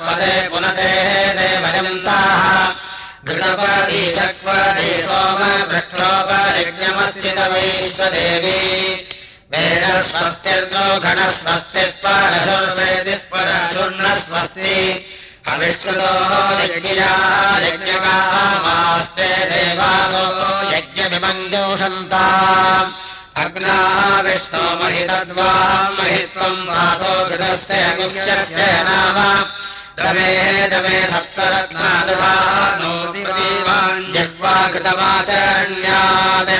पदे पुनते देवयन्ताः घृतपदी चक्वदे सोम पृष्ठोपयज्ञमस्थितवैश्वदेवी वेदस्वस्तिर्नो घनस्वस्तित्परशुर्वेदिः परशुर्णस्वस्ति अविष्कृतो यज्ञया यज्ञकामास्ते देवासो यज्ञविमञ्जोषन्ता अग्ना विष्णो महितद्वा महित्वम् वासो घृतस्य गुह्यस्य नाम। दमे दमे सप्तरत्नादसा नो जग्वा कृतमाचरण्यात्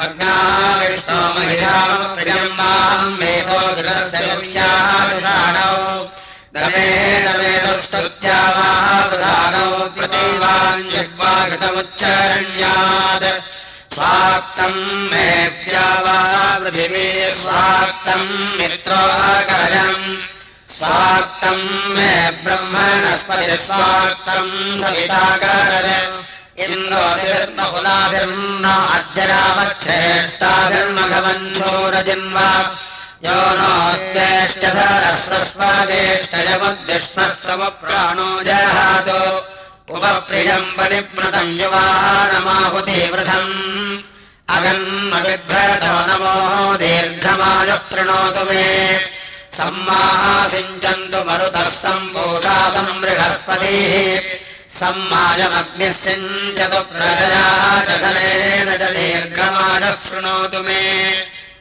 अग्ना विष्णो महिताम् प्रियम् माम् मेधो घृतस्य गुह्यादुषाणौ दमे दमे दुष्टुत्या दुष्टुत्यामादधानौ प्रतीवान् जग्वा कृतमुच्चरण्यात् स्वाक्तम् मेऽ्या वा पृथिवी स्वाक्तम् मित्रोकरम् स्वाक्तम् मे ब्रह्मणस्पति स्वाक्तम् सविताकर इन्द्रोदिर्बहुलाभिर्न अद्यरामच्छेष्टाभिर्मघवन्धोरजिन्वा यो नोऽस्तेष्टधरस्वस्वादेष्टयमुद्दिष्मस्तमप्राणो जहातो उपप्रियम् परिप्लतम् युवानमाहुतिवृथम् अगन्मविभ्रतो नमो दीर्घमायुः कृणोतु मे। सम्मासिञ्चन्तु मरुतः सम्भूषातम् बृहस्पतिः। सम्मायमग्निः सिञ्चतु प्रजया च दीर्घमायुः कृणोतु मे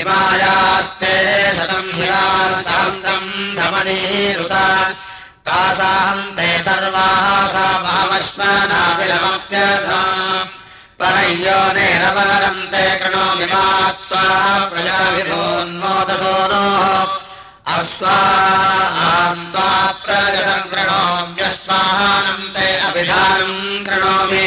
इमायास्ते शतम् हिराः सहस्रम् धमनीरुता। तासान्ते सर्वाः सा मामश्मनाविलमप्यथा परय्योनेरवरम् ते कृणोमि मा त्वा प्रजाभिभोन्मोदसोनोः अस्त्वा प्रजतम् कृणोम्यस्मानम् ते अभिधानम् कृणोमि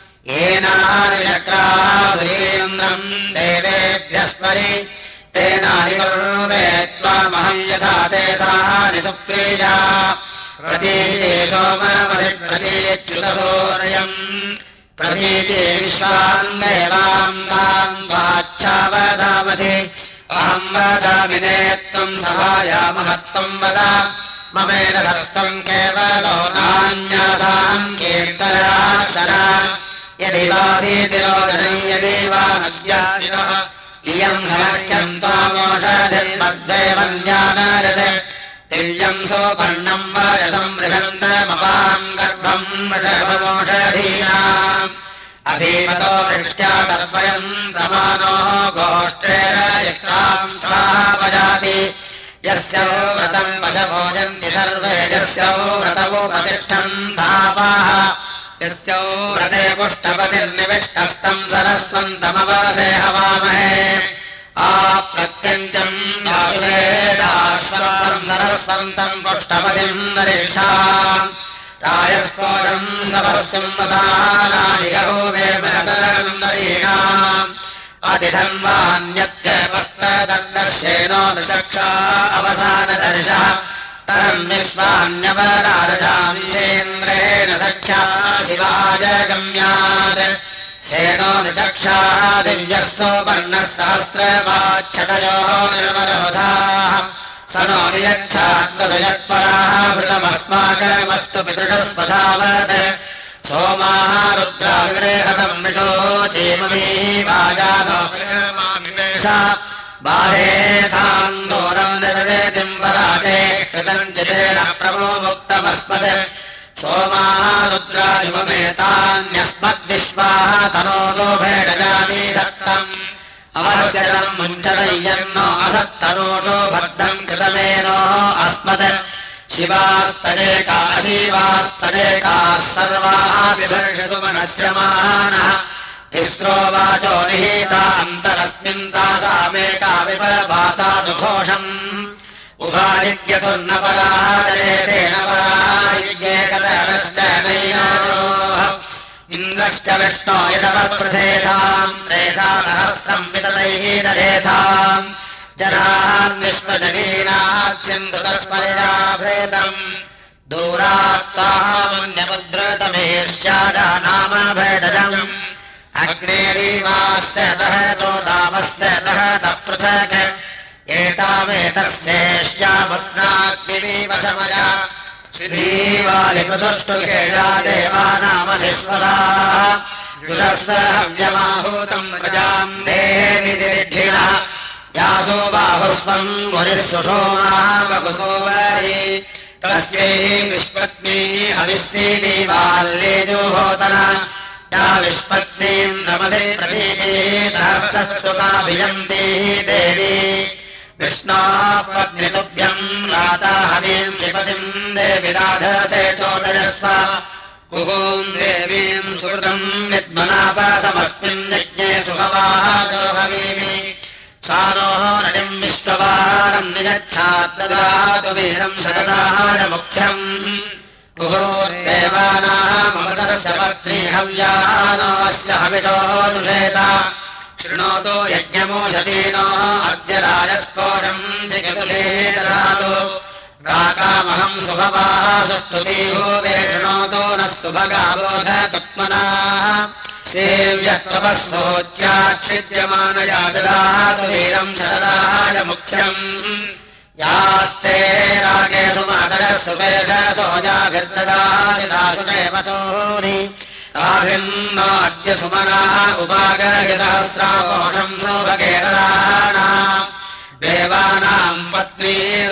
येनानि चक्राधीन्द्रम् देवेभ्यस्परि तेनानि त्वामहम् यथा ते तानि सुप्रीया। प्रतीये सोमवसि प्रतीच्युतसौर्यम् प्रतीये विश्वाम् देवाम् ताम् वाच्छावदामसि अहम् वदामि ने त्वम् सहायामहत्वम् वद। ममेन हस्तम् केवलो नान्यासाम् कीर्तनाक्षरा यदि वासीतिरोदनै यदि वा नद्यादिनः इयम् घनत्यम् त्वामोषधिर्मद्देवम् ज्ञानायते दिव्यम् सोपर्णम् वायसम् बृहन्तमपाम् गर्भम् ऋषभमोषधीनाम् अधीमतो वृष्ट्या तर्पयम् प्रमाणोः गोष्ठेन यत्राम् स्वापजाति यस्य व्रतम् वशभोजन्ति सर्वे यस्य व्रतवो प्रतिष्ठम् धापाः यस्य व्रते पुष्टपतिर्निविष्टस्तम् सरस्वन्तमवसे हवामहे। नरीक्षा रायस्फोटम् सवस्यम् वदानादिगो वे अधिधन्वान्यत्यपस्तदर्दर्शेनो विचक्षा अवसानदर्शः तरम् विश्वान्यवराजान्येन्द्रेण सख्या शिवाय गम्यात् शेनो निचक्षाः दिव्यः सोपर्णः सहस्रवाच्छतयोः निर्वरोधाः। स नो नियच्छात्मसयत्पराः भृतमस्माकमस्तु पितृषस्वधावत् सोमाः रुद्राविग्रेहतम् विषो चेममी वाजानो बाहेथान्दोरम् निररेतिम् महते कृतम् चितेन प्रभो मुक्तमस्मत् सोमाः भेडगानी दत्तम्। अवश्यम् मुञ्चरय्यन्नो असत्तनोटो भद्रम् कृतमेनोः अस्मत् शिवास्तनेका शिवास्तनेकाः सर्वाः विभर्षतु मनस्यमानः तिस्रो वाचो निहीता अन्तरस्मिन् तासामेका विपरभातानुघोषम् उभारिज्ञतुर्नपराजयतेन परारिज्ञेकतरश्च नैनारोः इन्द्रश्च विष्णो यदवस्पृथेथाम् त्रेधा सहस्रम् विततैः दधेथाम् जनान्विश्वजनीनात्यन्तस्मर्याभेदम् दूरात्तामन्यमुद्रतमेश्चाद नाम भेदजम् अग्नेरीवास्य दहतो दामस्य दहत पृथक् एतावेतस्येष्यामुद्राग्निवीव समया श्रीवालिपृतुष्टुकेया देवानामधिस्वराः गुरस्वहव्यमाहूतम् प्रजाम् देविदिढिणः यासो बाहुस्वम् गुरिः सुषोमावकुसो वै तस्यै विष्पत्नी हविस्सीनि बाल्येजोहोतर या विष्पत्नीम् रमधे प्रतीये सहस्रस्तु काभियन्ती देवी। विष्णाः पत्नितुभ्यम् राता हवीम् शिपतिम् देवि राधसे चोदयस्व। कुहूम् देवीम् सुहृतम् विद्मनापसमस्मिन् यज्ञे सुखवाजो हवीमि। सानोः नटिम् विश्ववारम् निगच्छाद्ददातु वीरम् शरदारमुख्यम् कुहोर्देवानामृतस्य पत्नी हव्यानोऽस्य हविषो दुषेत शृणोतु यज्ञमोषतीनो अद्य राजस्फोटम् जगतुलेदरातु राकामहम् सुभवाः सुस्तुतीभूते शृणोतु नः सुभगाबोधतत्मनाः सेव्यत्वपः सोच्याच्छिद्यमानया ददातु वीरम् शरदाय मुख्यम्। यास्ते सुमातरः सुपेश सोजाभिर्ददादिदासुमेवतोनि ताभिन्नाद्य सुमनाः उपागयसहस्राकोशम् सौभगेराणा देवानाम् पत्नी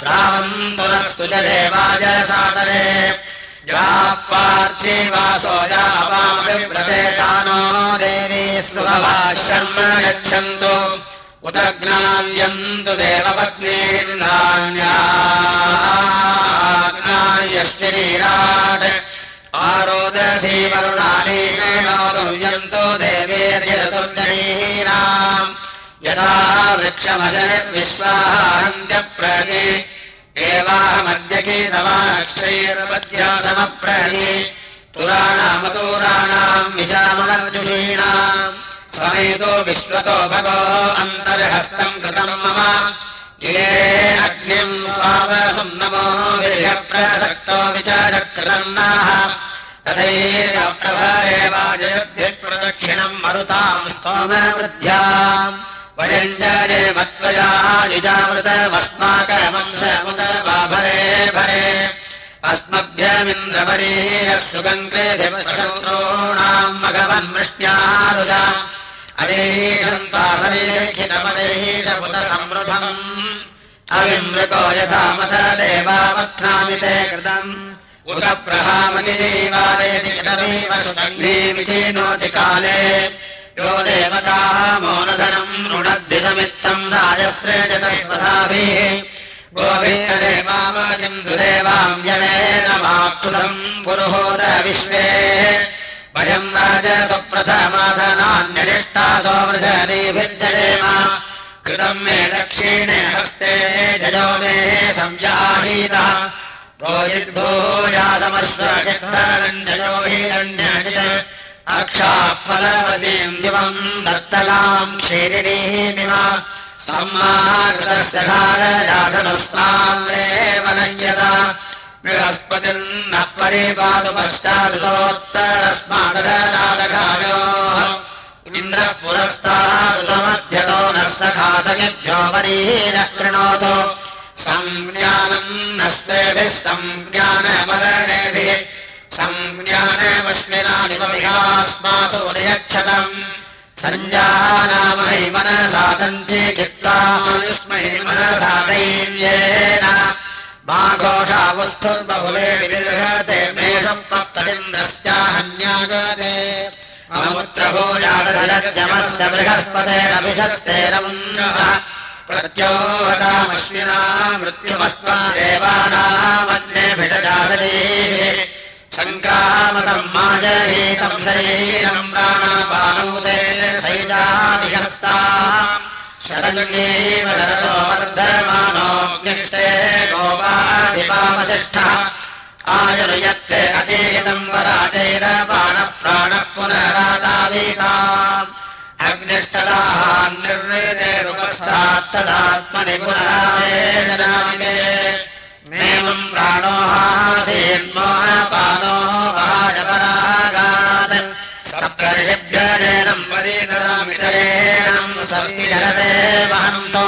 प्रावन्तुनस्तु च देवाय सादरे। या पार्थिवासोजावामभिव्रतेतानो देवी सुभवा शर्म यच्छन्तु। उत ज्ञाव्यन्तु देवपत्नीर्नान्याश्विनीराट् आरोदसी वरुणानीषेणोदव्यन्तो देवेर्यतुर्जनीनाम् यथा वृक्षमशनिर्विश्वाहान्त्यप्रति एवाहमद्यकीतवाक्षैर्वद्यासमप्रति पुराणामतोराणाम् विशामलर्जुषीणाम् समेतो विश्वतो भगो अन्तर्हस्तम् कृतम् मम। ये अग्निम् स्वावसम् नमो विर्यप्रसक्तो विचारकृतन्नाः तथैरप्रभरेवाजयद्भिप्रदक्षिणम् मरुताम् स्तोमवृद्ध्याम्। वयम् जये मत्वया युजामृतमस्माकमंसमुत वा भरे। भरे अस्मभ्यमिन्द्रवरीरः सुगङ्क्रेधिपशत्रूणाम् भगवन्मृष्ट्यारुजा अदेहीषन्तासलेखितमदेहीशपुत संवृतम् अविमृको यथा मथ देवावत्नामि ते कृतम् उत विचेनोति काले। यो देवताः मोनधनम् नृणद्भिसमित्तम् राजश्रेजतस्वधाभिः गोभिर्देवावजम् दुदेवाम् यमेन माक्षुतम् पुरुहोद विश्वे। वयम् राजसुप्रथमाधनान्यनिष्टासो वृजनीभिर्जयेम कृतम् मे दक्षिणे हस्ते जयो मे संयाहीतः क्षीरिणीमिव सम्माकृतस्य धारजाधनुस्ताम् रेवनय्यता बृहस्पतिर्नः परिपातु पश्चादुतोत्तरस्मादरादघायोः इन्द्रः पुरस्तादुतमध्यतो नः सखासयभ्यो वरीरः कृणोतु सञ्ज्ञानम् नस्तेभिः सञ्ज्ञानमरणेभिः सञ्ज्ञानमश्विनानिवमिहास्मासु नियक्षतम् सञ्जानामहै मनसादन्ते चित्तायुष्मै मनसादैव्येन मा घोषावस्थुर्बहुले विनिर्हते मेषम् तप्तदिन्द्रस्याहन्यागते अमुत्रभूयादजमस्य बृहस्पतेरभिषस्तेरम् प्रत्योहतामश्विना मृत्युमस्मा देवानामन्ये भिषजासदेः सङ्क्रामतम् माजहीतम् शरीरम् प्राणापानौते सैजादिहस्ता शरण्येव शरतो वर्धमानोऽग्निष्टे गोपाधिपावतिष्ठः आयुर्यत्ते अतीतम् वराजैरपानप्राणः पुनरादावीता अग्निष्टदाः निर्वेदे रुपस्तात्तदात्मनि पुनरादेशनामिके नेमम् प्राणोहासीन्मोहपानो वाजपरागात्। सप्तर्षिभ्यजनम् वदीतरामितरेणम् सवि जलते वहन्तो।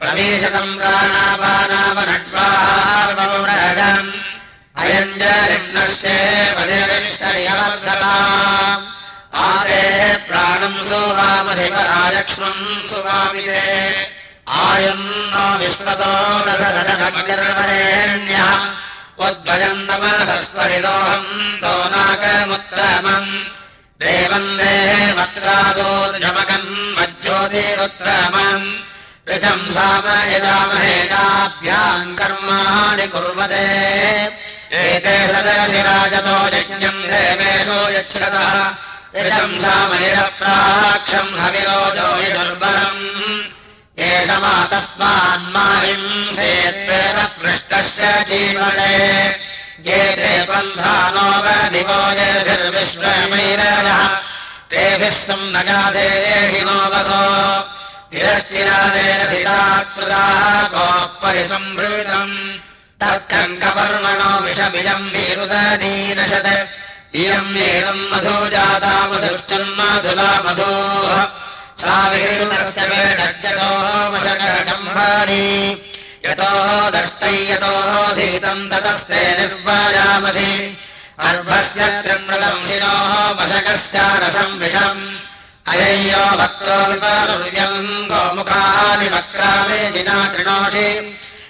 प्रवेशतम् प्राणापानावनड्वाहारमौरजम् अयम् जलिम्नश्चे वदिरविष्टर्यवर्धता आदे प्राणम् सुवामधिपरालक्ष्मम् सुवामिते आयम् नो विश्वतो दशरथभग्निर्वरेण्यः उद्भजम् नमसस्वरिलोहम् तो नाकमुत्तमम् देवम् देवत्रादोर्जमकम् मज्ज्योतिरुत्तमम् ऋजम् सामयजामहेनाभ्याम् कर्माणि कुर्वते एते सदशिराजतो यज्ञम् यच्छतः ऋजम् सामयप्राक्षम् हविरोजो यदुर्बलम् एष मा तस्मान्मायिम् सेत्वेदपृष्टस्य जीवने। ये ते बन्धानो वदिवो येभिर्विश्वमैरजः तेभिः सम् न जाते वसो। तिरश्चिरादेन सितात्कृताः गोपरि सम्भृतम् तत्कङ्कपर्मणो विषमिजम् वीरुदनीनशत् इयम् एनम् मधो जाता मधुश्चन् मधुला मधोः। सा वशकचम्भानि यतो दष्टै यतोऽधीतम् ततस्ते निर्वायामसि। अर्भस्य त्रिमृतम् शिरोः वशकस्यारसम् विषम्। अय्यो वक्रोल्परुर्यम् गोमुखानि वक्रामेजिना कृणोषि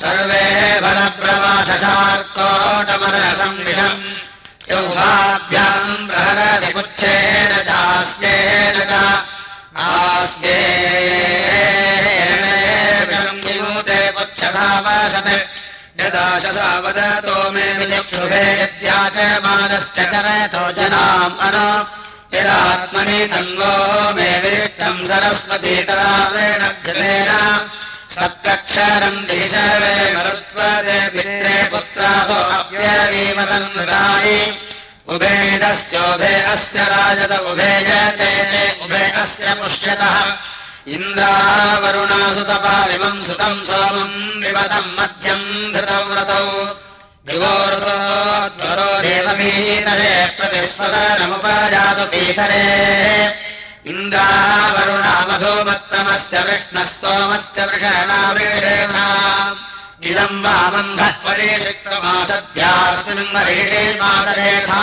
सर्वे बलप्रवासशार्कोटमरसंविषम् यौहाभ्याम् प्रहरति पुच्छेन चास्येन च। पुच्छधावसत्। यदा मे विचक्षुभे यद्याचमानश्च करतो जनाम् अन। यदात्मनि तन्वो मे विरिष्टम् सरस्वती तदावेण घृतेन पित्रे पुत्रासो अप्यवीमतन्मृतानि उभेदस्योभे अस्य राजत उभेजते उभे अस्य पुष्यतः। इन्द्रावरुणासुतपाविमम् सुतम् सोमम् विमतम् मध्यम् धृतौ व्रतौ दिवोरसोद्वरो देवपीतरे प्रतिस्वदनमुपजातु पीतरे इन्द्रावरुणामधोमत्तमस्य विष्णः सोमस्य वृषणावृषेधा इदम् वामन्धः परिषिक्तमासद्यास्मिन् मरीषे मादरेथा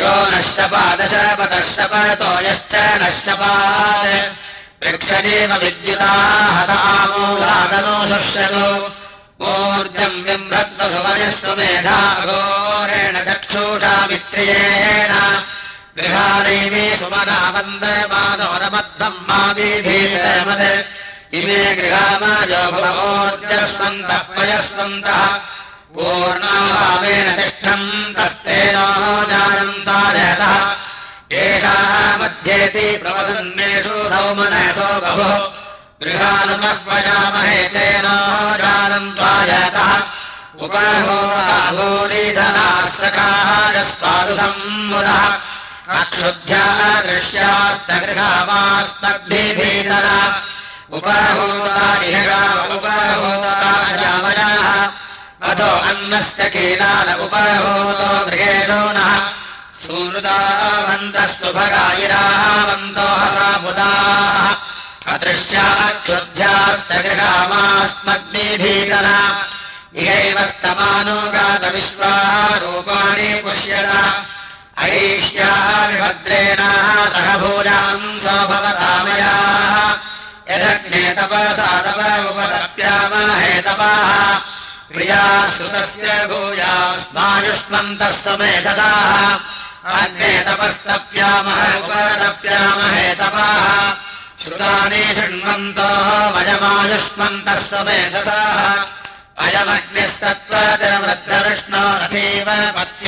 यो नश्यपादशपदशपतो यश्च नश्यपात् वृक्षदेव विद्युता हतामूलादनो शुष्यतो। ऊर्जम् बिम्भद्वसुवनिः सुमेधा घोरेण चक्षुषा मित्रियेण गृहाणैवे सुमना पयस्वन्तः पूर्णाभावेन तिष्ठम् जानन्तारतः एषा मध्येति प्रवसन्नेषु सौमनसो बहुः गृहानुमह्वयामहे तेनो जानन्त्वायतः उपभोराभूरिधनाः सखारस्वादु सम्मुदः अक्षुध्या दृश्यास्तगृहावास्तग्भिभीतर उपहूतावयाः अथो अन्नस्य कीलाल उपहूतो गृहेषो नः। सुहृदावन्तः सुभगायिरावन्तो हसा बुधाः अदृश्याक्षुध्यास्तगृहावास्मग्निभीतर इहैव स्तमानुगातविश्वाः रूपाणि पुष्यत ऐष्याविभद्रेणाः सह भूयाम् स्वभवतामयाः यदग्ने तपसा तप। उपतप्यामहेतपाः प्रिया श्रुतस्य भूयास्मायुष्मन्तः समेधताः अग्ने तपस्तप्यामः उपतप्यामहेतपाः श्रुतानि शृण्वन्तो वयमायुष्मन्तः अयमग्निस्तत्त्वजनवृद्धविष्णो रथीव पत्येन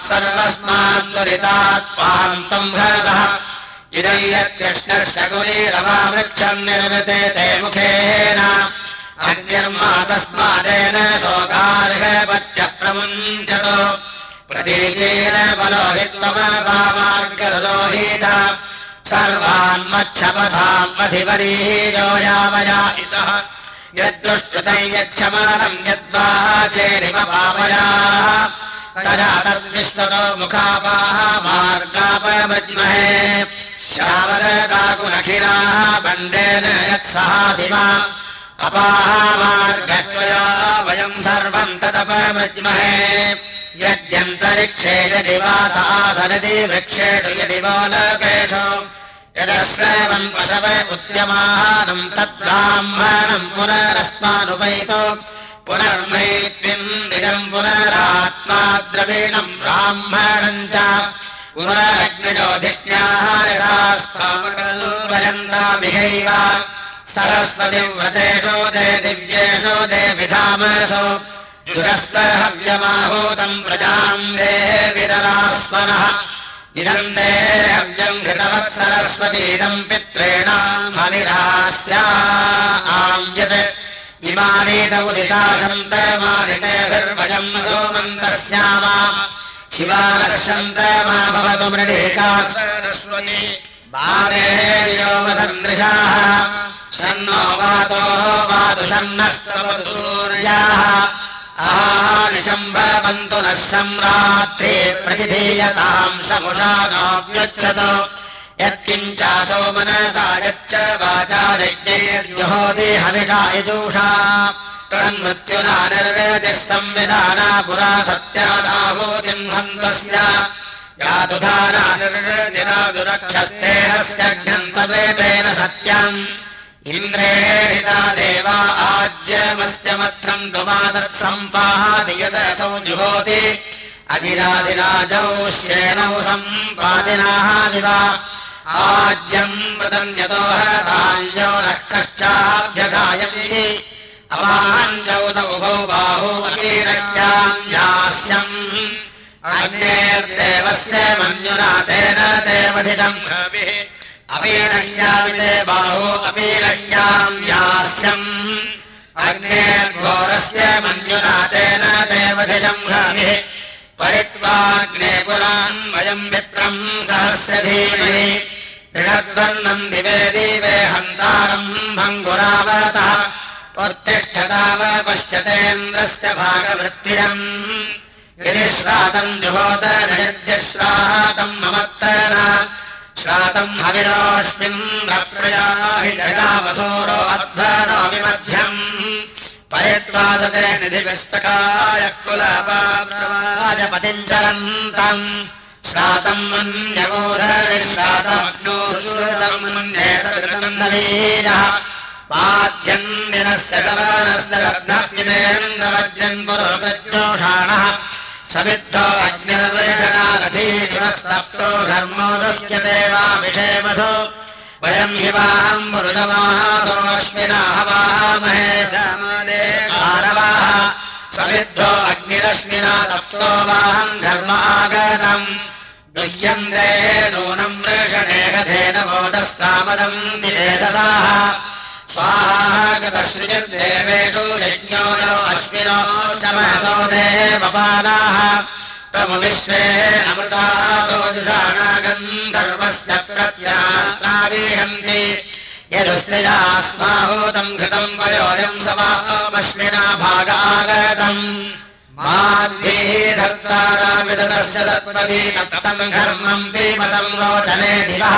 दुरितात् पान्तम् भरतः। इदं यत्कृष्णः शकुलीरवावृक्षम् निर्वृते ते मुखेन। प्रतीचेन बलोहित्वमभामार्गरोहीत सर्वान्मच्छपथाम् अधिवरीजो यामया इतः। यद्दुष्कृतम् यच्छमनम् यद्वाचेरिव पापयाः तदा तद्विश्वतो मुखापाः मार्गापमृज्महे श्यावरदाकुनखिराः बण्डेन यत्सहासिमा अपाः मार्गत्वया वयम् सर्वम् तदपमृज्महे यद्यन्तरिक्षे यदि वातासरति वृक्षेषु यदि बालकेषु यदश्रवम् पशव उद्यमानम् तद्ब्राह्मणम् पुनरस्मानुपैतो। निजम् पुनरात्मा द्रवीणम् ब्राह्मणम् च। पुनरग्निजोधिष्ण्याहारदास्तामकल्पयन्तामिहैव सरस्वतिव्रतेषु दे दिव्येषु दे विधामसु। जुषस्वहव्यमाहूतम् प्रजाम् दे विदरास्वनः इदम् दे हव्यम् घृतवत् सरस्वतीदम् पित्रेणामनिरास्या आम्यत् इमानीत उदिता भवतु मृडेका सरस्वती। बालेर्योमसन्दृशाः शन्नो वातो वातु शन्नस्तवतु सूर्याः। आनिशम्भवन्तु नः सम्रात्रे प्रतिधीयताम् समुषा नोऽव्यच्छतु यत्किञ्चासो मनसा यच्च वाचा यज्ञैर्जुहोति तन्मृत्युना निर्वेदिः संविधाना पुरा हन्तस्य। यातुधाना निर्दिनादुरक्षस्तेनस्य ज्ञन्तवेदेन सत्यम्। इन्द्रेणिता देवा आज्यमस्य मत्रम् तुमादत्सम्पादियदसौ जुहोति। अधिराधिराजौ श्येनौ सम्पादिनाः दिवा आज्यम् वदम् यतो हताञ्जौ नः कश्चाभ्यगायमिति अवाञ्जौ तौ बाहू अमीरज्ञाम् यास्यम्। अग्नेर्देवस्य मन्युना तेन देवधिजम् अमीरय्यामिते बाहू अमीरय्याम् यास्यम्। अग्नेर्घोरस्य मन्युना तेन देवधिजम् हविः वयम् विप्रम् सहस्य धीमहि दृढद्वर्णम् दिवे दिवे हन्तारम् भङ्गुरावतः उत्तिष्ठताव पश्यतेन्द्रस्य भागवृत्तिरम्। यदि श्रातम् जुहोत नयद्यश्रातम् ममत्तर श्रातम् हविरोऽस्मिन् प्रयाहि जगावसोरो अध्वरो विमध्यम् परित्वादते निधिविस्तकाय कुलपाजपतिम् चरन्तम् श्रातम् मन्यवोधरिश्रातमग्नो सुश्रुतम् मन्येतवीरः पाद्यम् दिनस्य गवानस्य रत्नव्यमेन्द्रवज्रम् पुरोगत्योषाणः समिद्धो अग्निर्वेषणारथी शिवस्तप्तो धर्मो दुह्यते वा वयम् हि वाहम् मरुदमासोऽश्विना हवामहेवाः समिद्धो अग्निरश्विना तप्तो वाहम् धर्मागतम् दे नूनम् वृषणेकथेन बोधस्तामदम् दिवेदताः स्वाहागतश्रुतिर्देवेषु यज्ञो नो अश्विनो शमतो देवपानाः विश्वे अमृतादोजुषाणागम् धर्मस्य प्रत्यास्तारीहन्ति यदुस्त्रियास्माहूतम् घृतम् वयोजम् समामश्विना भागागतम् तत्त्वम् घर्मम् पीमतम् रोचने दिवः।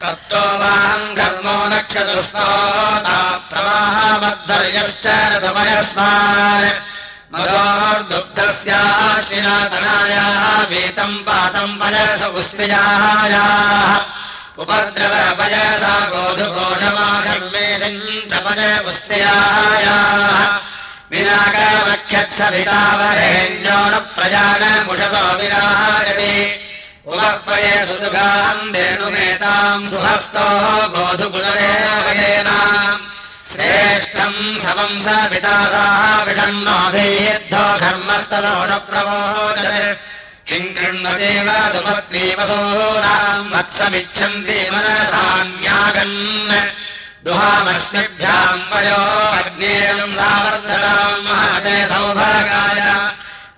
तत्त्वो वाम् घर्मो ऋतुमयस्मान् मदोर्दुग्धस्याश्विनातनायाः वेतम् पातम् पयस पुस्त्रियायाः उपद्रवपयसा गोधुघोषमाघर्मे सञ्चपय पुस्त्रियायाः विनागमख्यत्सवितावरेण्यो न प्रजानमुषतो विराजते उपक्वये सुदुघाम् वेणुमेताम् सुहस्तो गोधुकुलदेवयेनाम् श्रेष्ठम् समम् स पितासाः विषण्णोऽभिद्धो घर्मस्तदोषप्रबोधते। किम् कृण्वदेव सुपत्नीवसूनाम् वत्समिच्छन्ति मनसान्यागन् दुहामश्मिभ्याम् वयो अग्नेयम् सावर्धताम् महते सौभागाय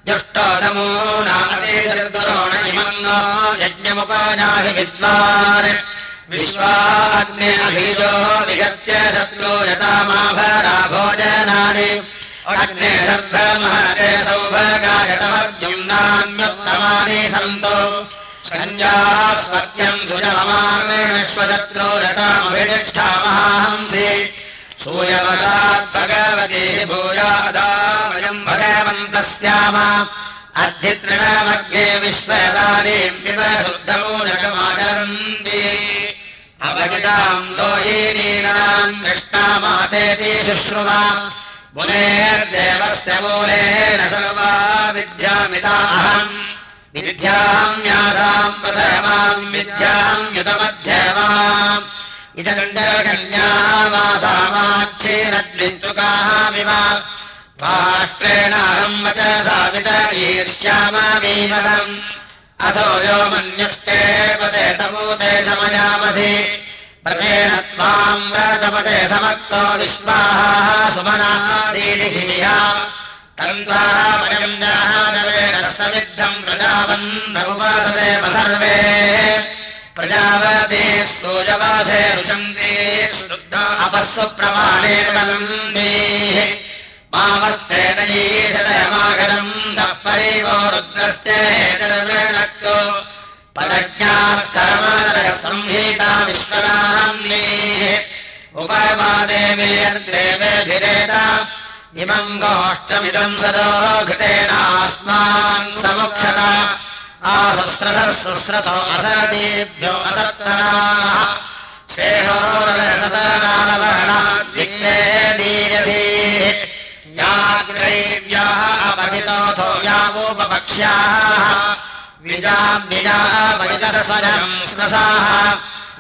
जुष्टोदमो नामदेशर्दुरोण इमन्नो यज्ञमुपायाहि विद्वान्। विश्वाग्ने अभिजो विगत्य शत्रो यतामाभरा भोजनानि। अग्ने शर्धमहते सौभगायतमर्जुम्नान्युत्तमानि सन्तो सञ्जास्वत्यम् सुजममार्वेणश्वशत्रो रतामभिनिष्ठामहांसि सूयवदात् भगवती भूयादा वयम् भगवन्तः स्याम अध्यतृणमग्ने विश्वदानीम् पिब शुद्धमूलकमाचरन्ति अवगिताम् लोयीनीनाम् कृष्णामातेति शुश्रुवा। मुनेर्देवस्य मूलेन सर्वा विद्यामिता अहम् विद्याम् युतमध्यमाम् इदण्डकन्यामासामाच्छेनद्विस्तुकामिव पाष्ट्रेणाहम् वचसा वितरीर्ष्यामीवदम् अथो यो मन्युष्टे पदे तमूते समयामधि प्रतेन त्वाम् व्रतपदे समक्तो विश्वाः सुमनादीनिः तन्त्वाः वयम् जाहानवेन समिद्धम् प्रजावन्त उपासदेव सर्वे प्रजावते सोजवासे रुषन्ते शुद्धा अपःसु प्रमाणेन बलन्देः मामस्तेन ईशतमागरम् सः परिवो रुद्रस्य हेतर्वृणक्तो पदज्ञास्तरमानः संहिता विश्वनाम्नेः उपमादेवेर्देवेभिरेत इमम् गोष्ठमिदम् सदो घृतेनास्मान् समुक्षत आसुस्रथः सुस्रथो असरतीभ्यो असत्तराः। शेहोरसतरालवर्णाद्विग्ने दीयधीः। याग्रैव्याः अपतितोऽथो यावोपपक्ष्याः। विजाव्यजापतितस्वरम् स्रसाः।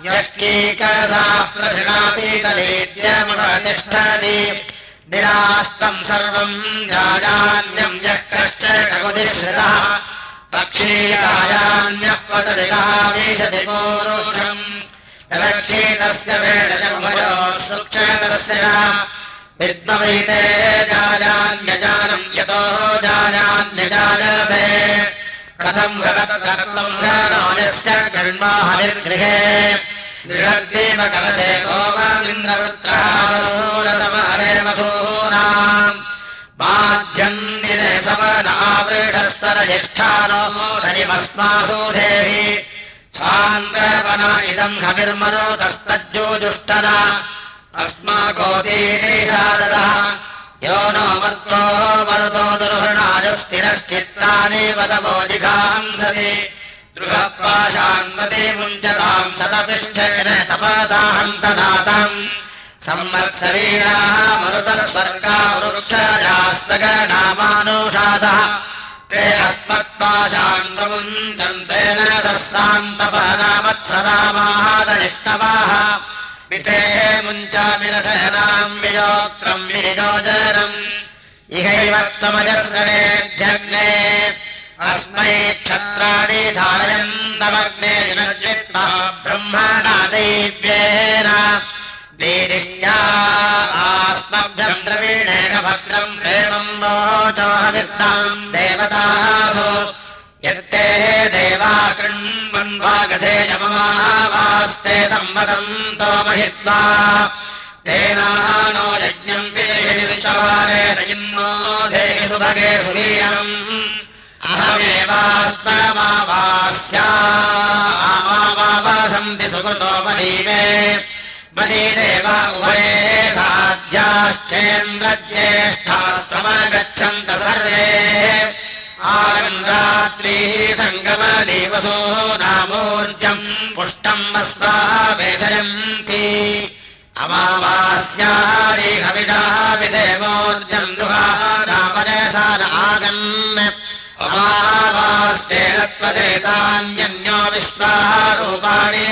यष्टीकरसाः प्रसृणातीतलेद्यमुपतिष्ठति निरास्तम् सर्वम् जाजान्यम् यः कश्च ककुतिश्रितः पक्षीयायान्यः पतदिकावेशति पूरुषम् रक्षेतस्य सुक्षेतस्य विद्मवैते जायान्यजानम् यतो जायान्यजायसे कथम् राजस्य कर्माहनिर्गृहे दृढर्देव कलसे सोममिन्द्रवृत्रहारतमहरेवसूनाम् बाध्यन्दिने समनावृषस्तरज्येष्ठानो धनिमस्मासु देहि सान्द्रवना इदम् हविर्मरोतस्तज्जोजुष्टना अस्माकोदीरेशादः यो नो मर्तो मरुतो दुर्हृणाजस्थिरश्चित्तानि वसवो जिघांसति दृढपाशान्वते मुञ्चताम् सतपिष्ठेन तपसा हन्तनातम् संवत्सरीणाः मरुतः स्वर्गा वृक्षास्तगणामानुषादः ते अस्मत्पाशान् प्रमुञ्चन्तेन दः सान्तपनामत्सरामादनिष्टवाः पितेः मुञ्चामिरसहनाम् विजोत्रम् विनियोजनम्। इहैव त्वमजस्रणे अस्मै क्षत्राणि जनज्वित्वा ब्रह्मणा दैव्येन। वीरिष्या आस्मभ्यम् द्रवीणेन भद्रम् प्रेमम् वोचोहवित्ताम् देवतासु। यत्ते देवा कृण्वन्वागधे यममावास्ते सम्मतम् तो महित्वा। तेनानो यज्ञम् विश्ववारे इन्नो देहि सुभगे सुवीरम् अहमेवास्ममावास्यामावासन्ति सुकृतोपदीमे मदीदेव उभये साध्याश्चेन्द्रज्येष्ठाश्रमगच्छन्त सर्वे। आनन्द्रात्रीः सङ्गमदेवसो नामोर्जम् पुष्टम् अस्मा वेशयन्ति अमावास्यादिहविषाः विदेवोर्जम् दुहा रामजसा न आगन् अमावास्येन त्वदेतान्यन्यो विश्वाः रूपाणि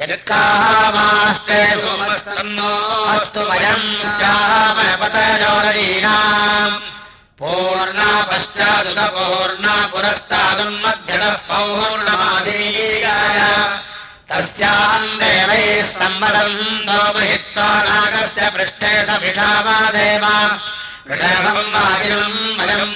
यत्कामास्ते सोमस्तन्नो अस्तु वयम् पूर्णा पश्चादुतपूर्णा पुरस्तादुन्मध्यतः पौर्णमासीयाय तस्याम् देवैः सम्मदम् दोमहित्वा नागस्य पृष्ठे स भिषामादेव वृषभम् वादिनम् वयम्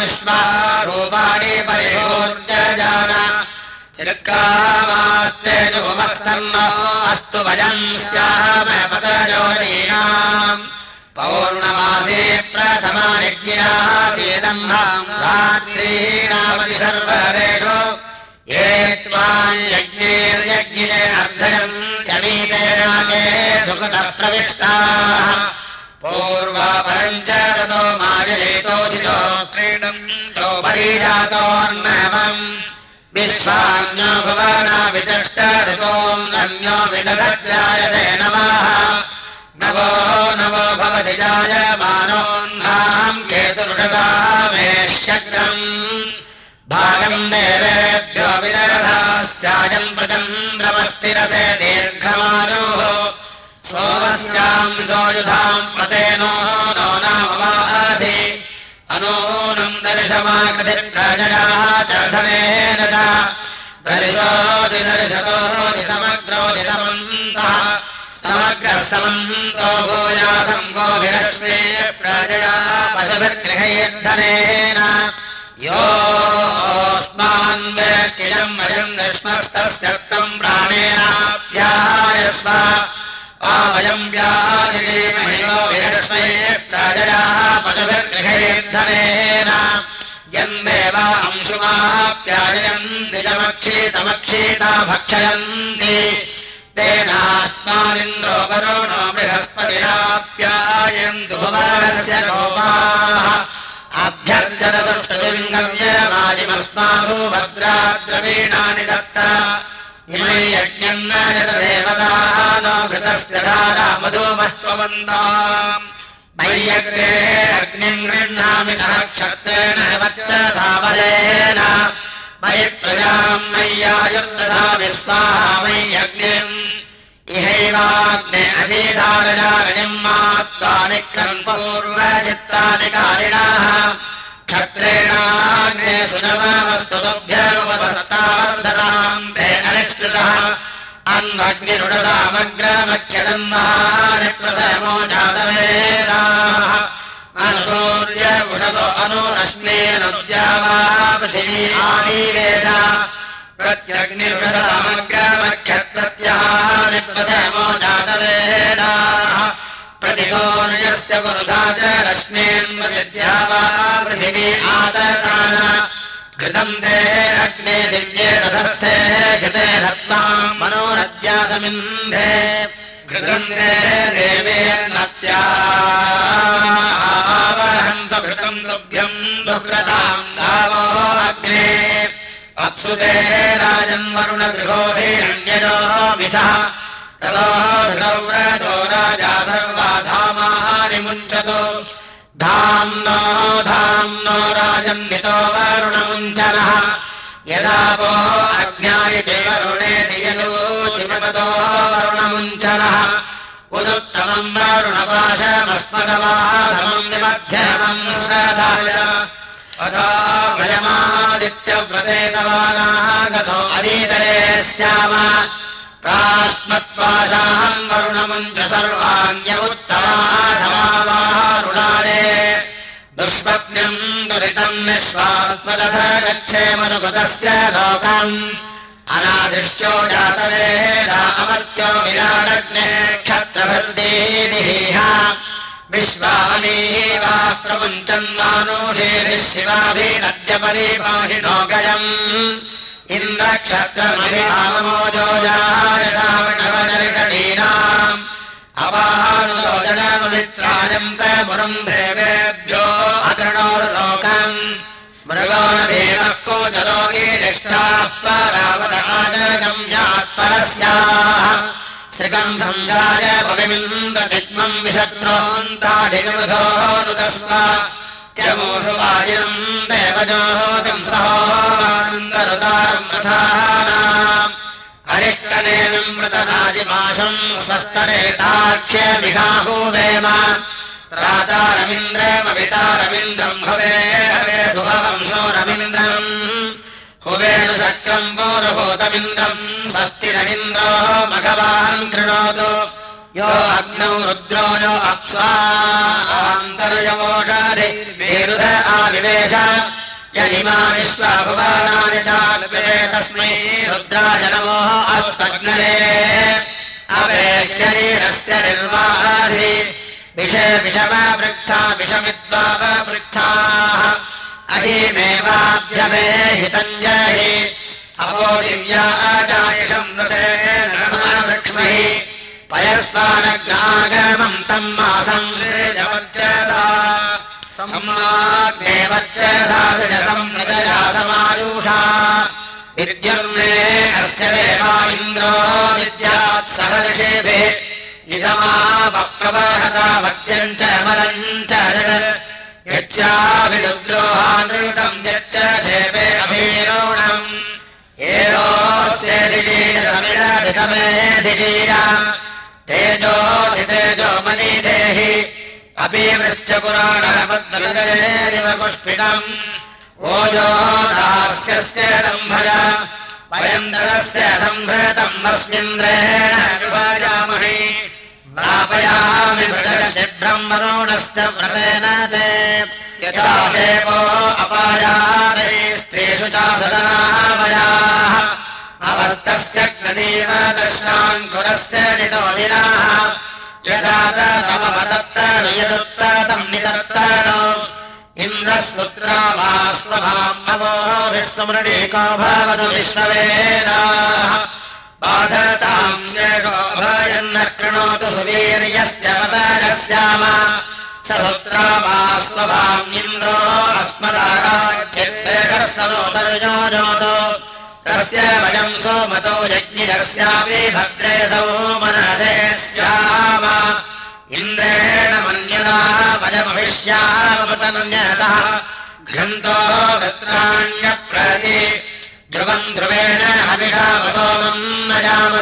विश्वा रूपाणि परिपूर्जजान यत्कामास्ते जुमस्तन्नो अस्तु वयम् स्यामपतयोनीनाम् पौर्णमासे प्रथमानिज्ञासीदम् प्रविष्टाः पूर्वापरम् च ततो माययेतोऽधितो क्रीडम् विश्वान्यो भुवना विचष्टऋतोम् अन्यो विदधजायते नमः। नवो नवो भवति जायमानोन्नाम् भागम् देवेभ्यो विदरधास्यायम् प्रचन्द्रमस्तिरसे दीर्घमानोः सोमस्याम् सोयुधाम् पतेनो नो नामवासि अनूनम् दर्शमाकृतिप्रजया च धनेन च। दर्शोति गोभिरश्मे प्रजया पशुभिर्गृहैर्धनेन योऽस्मान् वेष्टिजम् वयम् निष्मस्तस्यक्तम् प्राणेनाभ्यायस्व। वयम् विरश्मे प्रजया पशुभिर्गृहैर्धनेन यम् देव अंशुमाप्याययन्ति जमक्षीतमक्षीता भक्षयन्ति तेनास्मानिन्द्रो वरुणो बृहस्पतिराप्यायन्तु भुवनस्य लोपाः अभ्यर्चनदुष्टलिङ्गव्यमाजिमस्मासु भद्राद्रवीणानि दत्ता। इमै यज्ञम् न यतदेवताः नो घृतस्य धारा मधुमह्वन्ताम् मय्यग्रे अग्निम् गृह्णामि सह क्षत्रेण मयि प्रजाम् मय्यायुर्दधा विस्वाहा मय्यग्निम् इहैवाग्ने अधीधारणागणिम् मात्वानि कर्पूर्वचित्तानि कारिणाः क्षत्रेणाग्ने सुनवस्तुभ्यमुपसताम् ते अनिष्कृतः अन्वग्निरुडदामग्रमख्यदन्मानि प्रथमो जातवेदाः अनुसूर्य उषसो अनुरश्मेनुद्यावा पृथिवी प्रथमो जातवेदाः प्रतिसूर्यस्य पुरुधा च रश्मेन्वद्यावा पृथिवी आदतान घृतम् ते अग्ने दिव्ये रथस्थे घृते रत्नाम् मनोरद्यासमिन्धे घृतम् ते देवेर्नत्यावहन्तु लभ्यम् दुःखताम् गावो अग्ने अप्सुते धृतव्रतो राजा सर्वा धामानि मुञ्च विशतु धाम्नो धाम्नो राजन्वितो वरुणमुञ्चनः। यदा वो अज्ञायते वरुणे दियलोचिमतो वरुणमुञ्चनः उदुत्तमम् वरुणपाशमस्मदवाधमम् निमध्यमम् श्रधाय अथा वयमादित्यव्रतेतवानाः गतो अदीतरे स्याम प्रास्मत्पाशाहम् वरुणमुञ्च सर्वाण्य उत्तमाधमावारुणारे दुष्पत्न्यम् दुरितम् निःश्वास्मदथ गच्छेमनुगतस्य लोकम्। अनादिष्ट्यो जातवेदा अमर्त्यो विराडग्ने क्षत्रभर्देदिः विश्वानीवा प्रमुञ्चन्मानुषेभिः शिवाभिनद्यपरिपाहिनो गजम्। इन्द्रक्षत्रमभिरामोजो जायतावणवनर्षणीनाम् अपानुलोचनमित्रायम् तमुरम् देवेभ्यो अतृणोर्लोकम्। मृगोणभेमः कोचलोके निष्ठाः देवजोतिम् सहोन्दरुदारम् रथानाम् अरिष्टनेनम् मृतनाजिमाशम् स्वस्तरेताख्यमिहाहूवेम। प्रातारमिन्द्रमवितारमिन्द्रम् भवे हवे सुभवंशो हुवेणुशक्रम् पौरभूतमिन्द्रम् स्वस्तिरनिन्द्रो भगवान् कृणोतु। यो अग्नौ रुद्रो यो आविवेश। यदिमा विश्वाभुवानानि चाल्पे तस्मै रुद्राय नमो अस्तग्नरे अवेश्यरीरस्य निर्वासि विषे विषमवृक्षा विषमिद्वावृक्षाः अहीमेवाभ्यमे हितम् जहि अपो दिव्याचायिषम् वृक्षमहि पयस्वानग्नागमम् तम् मासम् सम्राग्नेवच्चसादृजसंमृतया समायुषा। विद्युम्ने अस्य देवा इन्द्रो विद्यात् सह ऋषेभिः इदमावप्रवहता भक्त्यम् च अमरम् च तेजोऽधितेजो मनीदेहि अपि वृश्च पुराणपद्मलदेव पुष्पितम् ओजो दास्यस्य दम्भज वयन्दरस्य सम्भृतम् अस्मिन्द्रेण विभाजामहे प्रापयामि मृगस्य ब्रह्मरोणस्य व्रतेन ते। यथा स्त्रीषु च सदनावयाः अवस्तस्य ग्रदेव दर्शाङ्कुरस्य नितो दिनाः यथा तमवदत्तनु यदुत्तरतम् निदत्तनो इन्द्रः सुत्रा वा स्वभाम्नवो विश्वमृणीको भवतु विश्ववेदाः बाधताम् येषोभयन्न कृणोतु सुवीर्यस्य पतयस्याम स रुद्रा वा स्वभाम् इन्द्रो अस्मदाराज्येकः सनोतर्यो जोतो तस्य वयम् सोमतो यज्ञिरस्यापि भद्रे सौ मनसे स्याम। इन्द्रेण मन्यदा वयमभिष्यामपतन्यतः। घ्रन्तो वृत्राण्यप्रति ध्रुवम् अभिषामसोमम्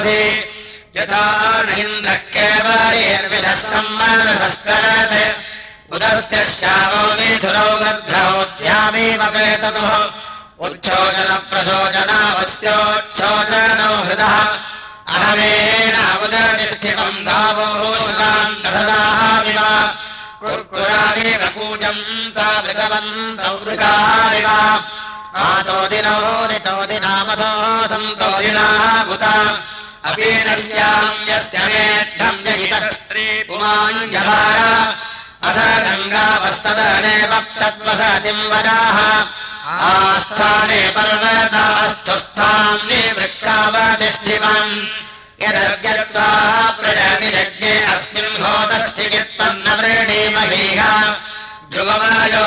न यथा इन्द्रः केवलेर्विषः सम्मानसस्करत् उदस्य गृध्रौध्यामेव पेततुः। उच्छोचनप्रचोचनावस्योच्छोचनौ हृदः। अहमेनावुदतिष्ठितम् गावो श्रान्तसदाविव कुर्कुराविव कूजम् नितो दिनामथो सन्तो दिनाः बुता अपि नस्याम् यस्य मेढम् पुमाञ्जहार। अस गङ्गावस्तदनेव तद्वसतिम् वदाः। आस्थाने पर्वतास्थुस्थाम् निवृक्कावतिष्ठिवम् यदर्गत्वा प्रजतिरज्ञे अस्मिन् होतश्चिकित्तन्न वृणीमहीह ध्रुवमायो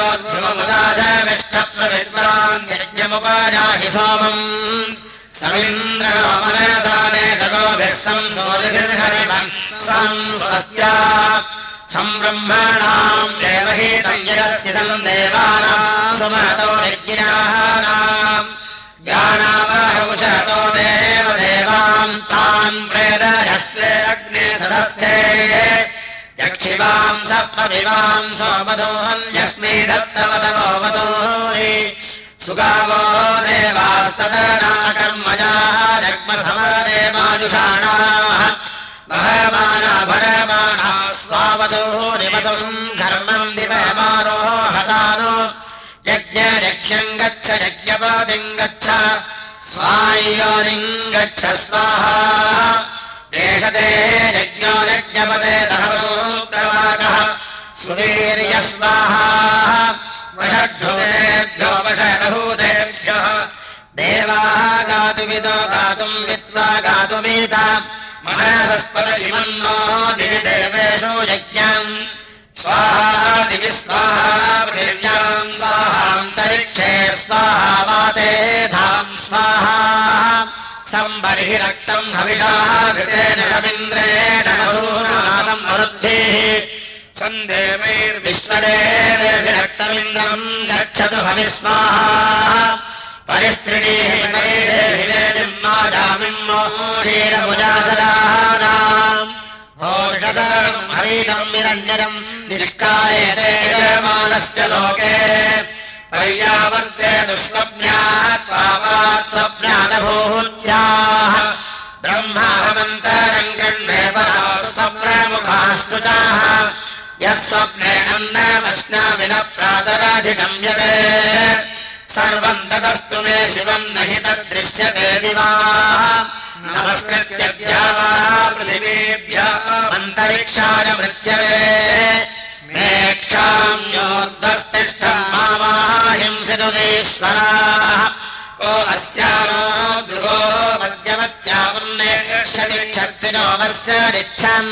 यज्ञमुपायाहि सोमम् समीन्द्रमनदाने जगोभिः संसोदिभिर्हरिवम् संस्वस्या सम्ब्रह्मणाम् देवहीतम् देवानाम् सुमहतो यज्ञानाम् ज्ञानावहौषतो देव देवान् तान् प्रेरयस्ते अग्ने सदस्थे यक्षिवाम् सप्तमिवाम् सोमदोहन्यस्मै दत्तवतवो वतोहि सुगावो स्वावतो निवतुम् घर्मम् दिवमानो हतानो। यज्ञरक्ष्यम् गच्छ यज्ञपादिम् गच्छ। स्वायोनिम् गच्छ स्वाहा। देशते यज्ञो यज्ञपदे दहरोक्तवाकः सुवीर्यस्वाहा वषड्भूतेभ्यो वषडभूतेभ्यः। देवाः गातुमिदो गातुम् विद्वा गातुमीता। मनसस्पद इमन्नो दिवि देवेषु यज्ञम्। स्वाहा दिवि स्वाहा पृथिव्याम् स्वाहान्तरिक्षे स्वाहा वाते धाम् स्वाहा। सम्बर्हि रक्तम् घृतेन रवीन्द्रेण मधूनाथम् वरुद्भिः सन्देवैर्विश्वदेवेभिरक्तमिन्द्रम् गच्छतु हविस्वाहा। परिस्त्रिणीः परिदेभिवेदिम् माजामिम् क्षीरभुजासदानाम् ओषधम् हरितम् निरञ्जनम् निष्कायते मानस्य लोके। पर्यावर्ते ब्रह्माहमन्तरम् गण्मेव स्वप्नमुखास्तु चाः यः स्वप्नेऽन्नमश्नामि न सर्वम् तदस्तु मे शिवम् न हि तद्दृश्यते दिवा। नमस्कृत्य वा पृथिवीभ्यः अन्तरिक्षाय मृत्यवे। मेक्षाम्योद्वस्तिष्ठम् मामाहिंसितुदेश्वराः को अस्यानो ध्रुवो मद्यमत्यावन्नेष्यति क्षत्रिनोमस्य निच्छन्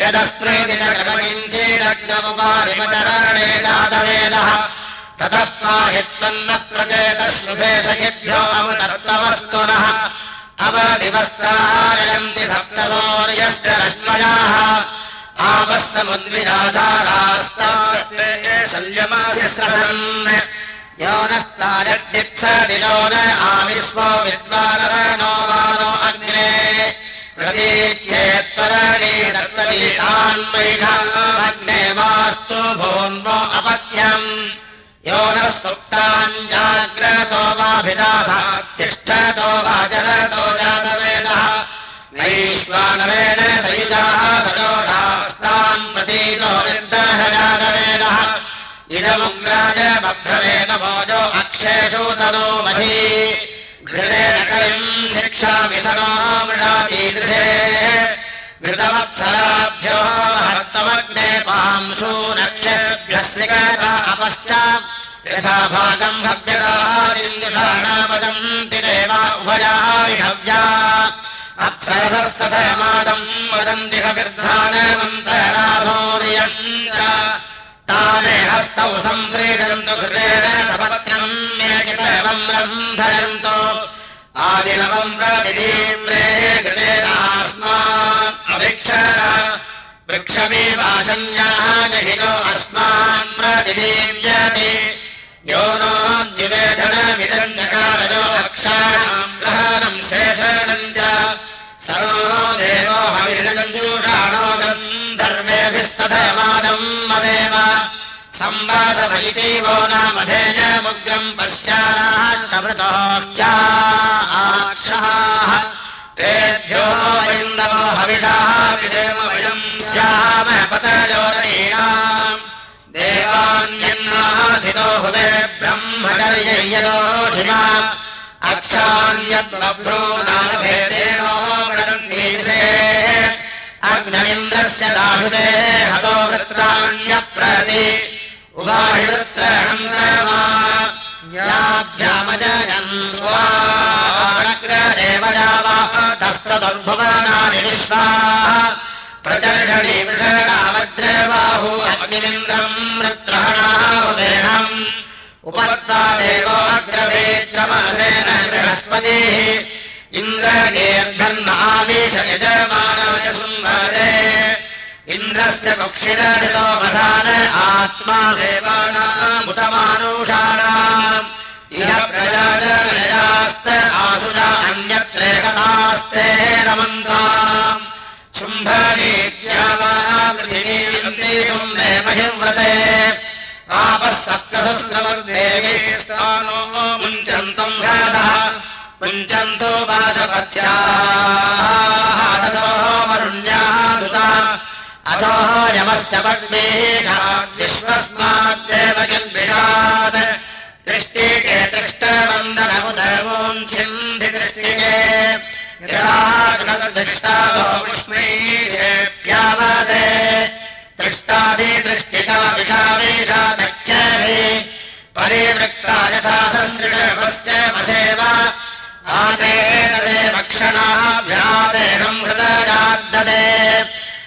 यदस्त्रेति जगमकिञ्चेदग्नमुपारिमचरणे जातवेदः। ततः पाहि त्वन्न शुभे सखिभ्यो अमृतत्ववस्तुनः अवदिवस्तारयन्ति सप्तदोर्यस्य रश्मयाः। आपः समुद्विराधारास्तास्ते शल्यमासि स्रसन्। योनस्तारड्डिप्सदिलो न आविश्वो विद्वानरणो मानो अग्ने प्रतीच्येत्तरणी दत्तवीतान्मैघामग्ने मास्तु भून्वो अपत्यम्। यो नः सुप्ताञ्जाग्रतो वाभिदाधा तिष्ठतो वा जलतो जातवेदः। नैश्वानरेण सयुजाः सजोषास्तान् प्रतीतो निर्दह जातवेदः। इदमुग्राज बभ्रवेण भोजो अक्षेषु तनो मही घृतेन कलिम् मृडातीदृशे घृतवत्सराभ्यो हर्तमग्ने सिकता अपश्च। यथा भागम् भव्यतादिन्दुषाणापदन्ति देवा उभयाः अप्सरसः सथमादम् वदन्ति हविर्धानमन्तराधोर्यम् तामे हस्तौ संश्रीजन्तु कृतेन सपत्नम् मेकितवम् रन्धरन्तो आदिनवम् वृक्षमेवासन्याः जहिनो अस्मान् प्रतिदीव्यते हविषाः विदेव वयम् स्याम पतजोरणीणाम् देवान्यन्नाथितो हुवे ब्रह्मचर्ययदोषिमा अक्षान्यद्बभ्रो नालभेदेनो गणन्तीर्षे अग्नमिन्द्रस्य दाशुते हतो वृत्राण्यप्रति विश्वाः प्रचर्षणि वृषणावज्रबाहु अग्निमिन्द्रम् वृत्रहणाहुदेहम् उपत्ता देवोऽग्रवेत्रमसेन बृहस्पतिः इन्द्रगेर्भन्नावेश यजमानवय सुन्दरे इन्द्रस्य वधान आत्मा देवानामुतमानुषाणाम् इह प्रजाजनयास्त आसुजा अन्यत्रेकतास्ते रमन्ताम् शुम्भनीत्या वा पृथिवीन्ते शुम्भे महिव्रते। आपः सप्तसहस्रवर्देवे स्थानो मुञ्चन्तम् घातः। मुञ्चन्तो वासपथ्याः वरुण्याः दुता विश्वस्माद्देव किल्बिषात् दृष्टिके दृष्टवन्दनमुदवोम् छिन्धि दृष्टिके दक्षे परिवृक्ता यथा वसेव आदे तदे भक्षणाभ्यादेहम् हृदयाद्ददे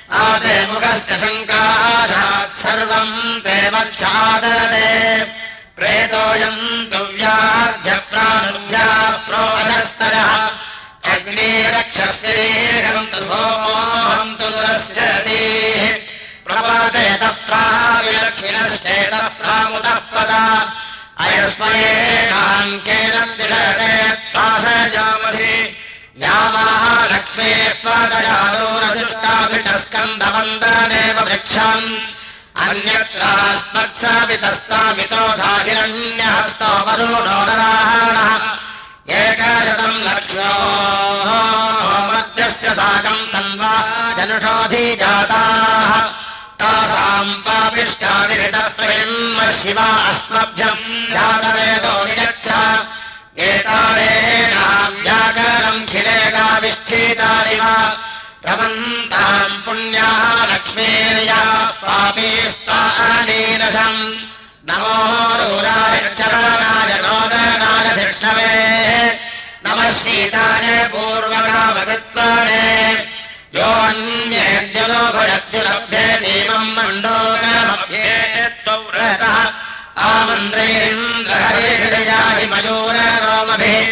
आदे मुखस्य शङ्काशात् सर्वम् देवच्छाददे प्रेतोऽयम् तुव्याध्यप्रानुध्या प्रोधस्तरः अग्निरक्षस्येहम् तु सोमोऽहम् तु दुरस्यतीः प्रपदेतः प्राविलक्ष्मिनश्चेतः प्रामुतः पदा। अयस्मरेणाङ्केन दिषते त्रासयामसि यामाः लक्ष्मेः पादयादोरदृष्टाभिषस्कन्दवन्दनेव वृक्षम् अन्यत्रास्मत्सावितस्तामितो धाहिरण्यहस्तो वसूनो नराहणः एकशतम् लक्ष्म्यो मध्यस्य साकम् तन्वा जनुषोऽधिजाताः तासाम् पापिष्टानिरितः प्रयन्म शिवा अस्मभ्यम् जातवेदो एतारेणाव्याकरम् खिलेगाविष्ठीतानि वा रमन्ताम् पुण्याः लक्ष्मीर्या पापीस्तानीरसम्। नमो नोदनाय धिष्णवे। नमः सीताय योऽन्येद्यनो भयद्युलभ्ये देवम् मण्डोकमभ्येत्वव्रतः आमन्त्रेन्द्रहरेहृदयाहि मयूररोमभिः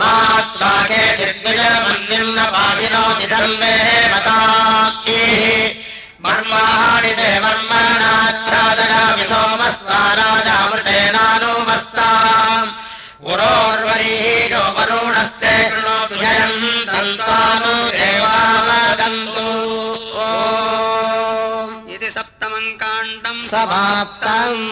मात्वा केचिद्विजमन्विन्नपाहिनोति धर्मे मताः मर्माणि ते मर्मणाच्छादयामि सोमस्ता राजामृतेनानुमस्ताम् पुरोर्वरीरो वरुणस्ते शृणोतु जयम् दन्तानु देवावदन्तु। इति सप्तमम् काण्डम् समाप्तम्